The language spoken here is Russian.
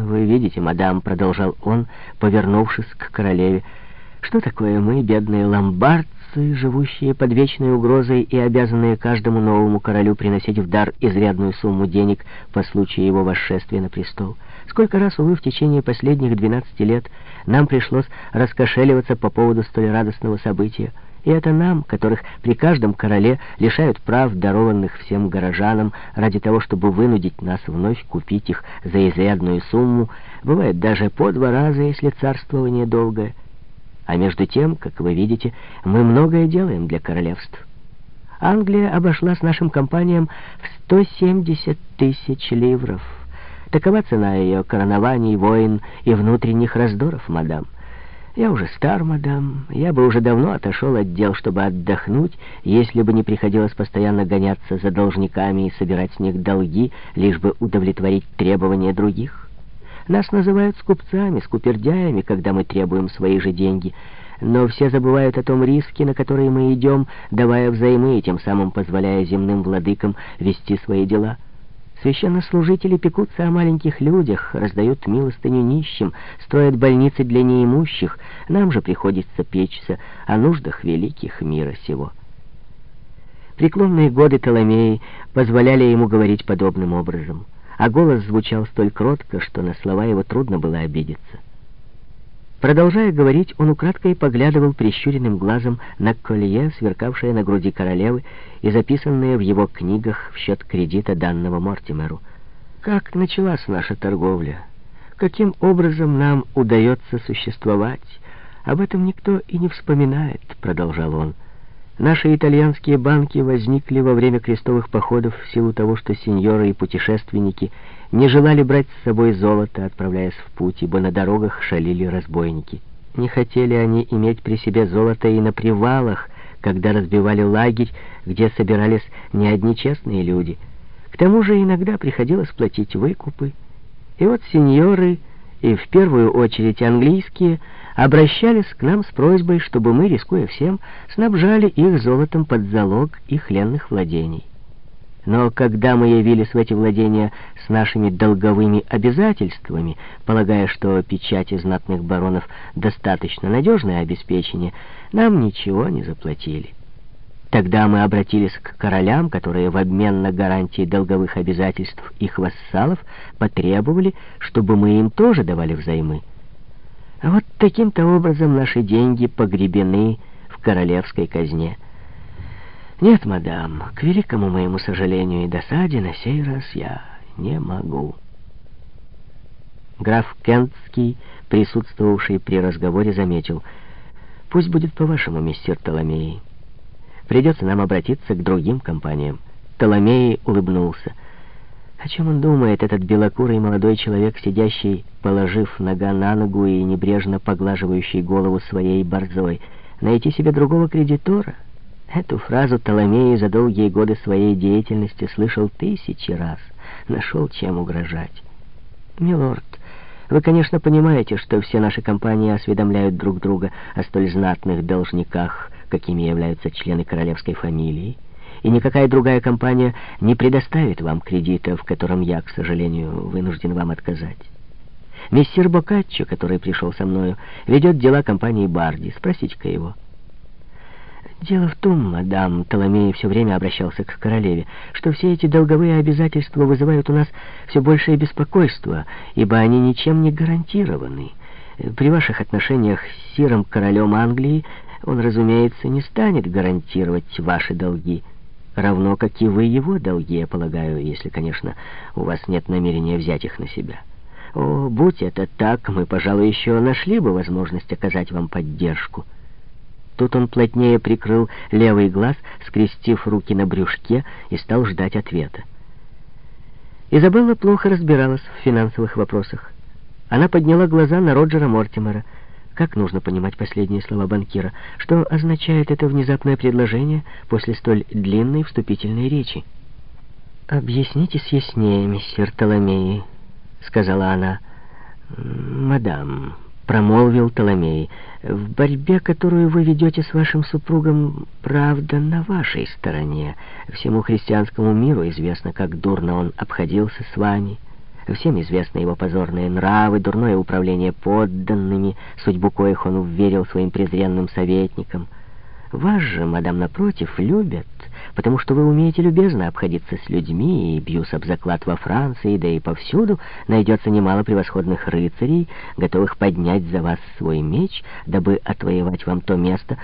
«Вы видите, мадам», — продолжал он, повернувшись к королеве, «что такое мы, бедные ломбардцы, живущие под вечной угрозой и обязанные каждому новому королю приносить в дар изрядную сумму денег по случаю его восшествия на престол? Сколько раз, увы, в течение последних 12 лет нам пришлось раскошеливаться по поводу столь радостного события?» И это нам, которых при каждом короле лишают прав, дарованных всем горожанам, ради того, чтобы вынудить нас вновь купить их за изрядную сумму, бывает даже по два раза, если царствование долгое. А между тем, как вы видите, мы многое делаем для королевств. Англия обошлась нашим компаниям в 170 тысяч ливров. Такова цена ее коронований, войн и внутренних раздоров, мадам. Я уже стар, мадам. Я бы уже давно отошел от дел, чтобы отдохнуть, если бы не приходилось постоянно гоняться за должниками и собирать с них долги, лишь бы удовлетворить требования других. Нас называют скупцами, скупердяями, когда мы требуем свои же деньги. Но все забывают о том риске, на который мы идем, давая взаймы и тем самым позволяя земным владыкам вести свои дела. Священнослужители пекутся о маленьких людях, раздают милостыню нищим, строят больницы для неимущих. Нам же приходится печься о нуждах великих мира сего. Преклонные годы Толомеи позволяли ему говорить подобным образом, а голос звучал столь кротко, что на слова его трудно было обидеться. Продолжая говорить, он украдкой поглядывал прищуренным глазом на колье, сверкавшее на груди королевы, и записанное в его книгах в счет кредита данного Мортимеру. «Как началась наша торговля? Каким образом нам удается существовать? Об этом никто и не вспоминает», — продолжал он. Наши итальянские банки возникли во время крестовых походов в силу того, что сеньоры и путешественники не желали брать с собой золото, отправляясь в путь, ибо на дорогах шалили разбойники. Не хотели они иметь при себе золото и на привалах, когда разбивали лагерь, где собирались не одни честные люди. К тому же иногда приходилось платить выкупы. И вот сеньоры, и в первую очередь английские, обращались к нам с просьбой, чтобы мы, рискуя всем, снабжали их золотом под залог их ленных владений. Но когда мы явились в эти владения с нашими долговыми обязательствами, полагая, что печати знатных баронов достаточно надежное обеспечение, нам ничего не заплатили. Тогда мы обратились к королям, которые в обмен на гарантии долговых обязательств их вассалов потребовали, чтобы мы им тоже давали взаймы. А вот таким-то образом наши деньги погребены в королевской казне. Нет, мадам, к великому моему сожалению и досаде на сей раз я не могу. Граф Кентский, присутствовавший при разговоре, заметил, «Пусть будет по-вашему, мистер Толомей. Придется нам обратиться к другим компаниям». Толомей улыбнулся. О чем он думает, этот белокурый молодой человек, сидящий, положив нога на ногу и небрежно поглаживающий голову своей борзой? Найти себе другого кредитора? Эту фразу Толомей за долгие годы своей деятельности слышал тысячи раз. Нашел чем угрожать. «Милорд, вы, конечно, понимаете, что все наши компании осведомляют друг друга о столь знатных должниках, какими являются члены королевской фамилии и никакая другая компания не предоставит вам кредита, в котором я, к сожалению, вынужден вам отказать. Мистер Бокаччо, который пришел со мною, ведет дела компании Барди. Спросите-ка его. Дело в том, мадам, Толомей все время обращался к королеве, что все эти долговые обязательства вызывают у нас все большее беспокойство, ибо они ничем не гарантированы. При ваших отношениях с сиром королем Англии он, разумеется, не станет гарантировать ваши долги равно как и вы его долги, я полагаю, если, конечно, у вас нет намерения взять их на себя. О, будь это так, мы, пожалуй, еще нашли бы возможность оказать вам поддержку. Тут он плотнее прикрыл левый глаз, скрестив руки на брюшке, и стал ждать ответа. Изабелла плохо разбиралась в финансовых вопросах. Она подняла глаза на Роджера Мортимера — как нужно понимать последние слова банкира? Что означает это внезапное предложение после столь длинной вступительной речи? «Объяснитесь яснее, мистер Толомей», — сказала она. «Мадам», — промолвил Толомей, — «в борьбе, которую вы ведете с вашим супругом, правда на вашей стороне. Всему христианскому миру известно, как дурно он обходился с вами». Всем известны его позорные нравы, дурное управление подданными, судьбу коих он уверил своим презренным советникам. Вас же, мадам, напротив, любят, потому что вы умеете любезно обходиться с людьми, и бьюсь об заклад во Франции, да и повсюду найдется немало превосходных рыцарей, готовых поднять за вас свой меч, дабы отвоевать вам то место,